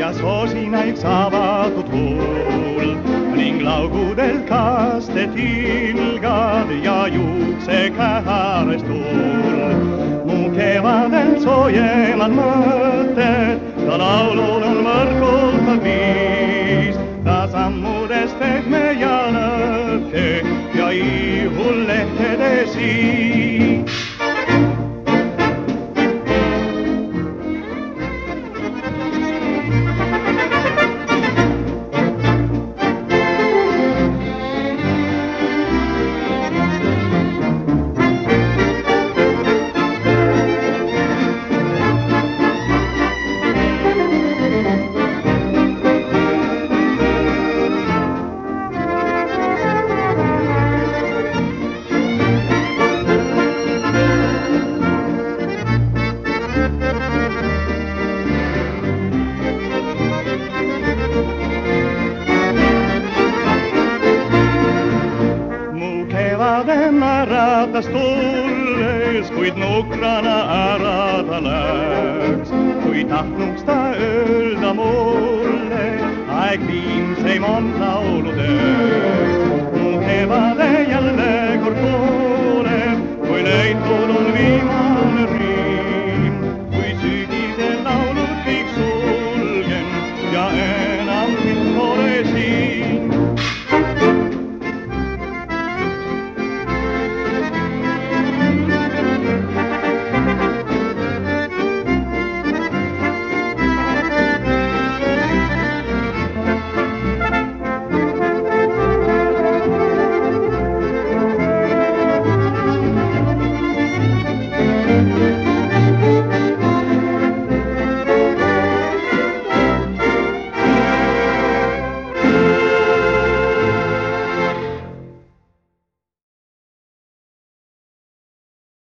ja sosinaid saavatud huul ning laugudelt kastet ilgad ja juuksekäärest tuul. mu kevadel soojemad mõtted, ta laulul on mõrgutav viis, ta sammudest pehme ja lõhke ja ihul lehtede siis. Mu kevade märatas tulles, kuid nukrana ära ta läks. kui tahtnuks ta öelda mulle, aeg viimseim on laulutööks. mu kevade jälle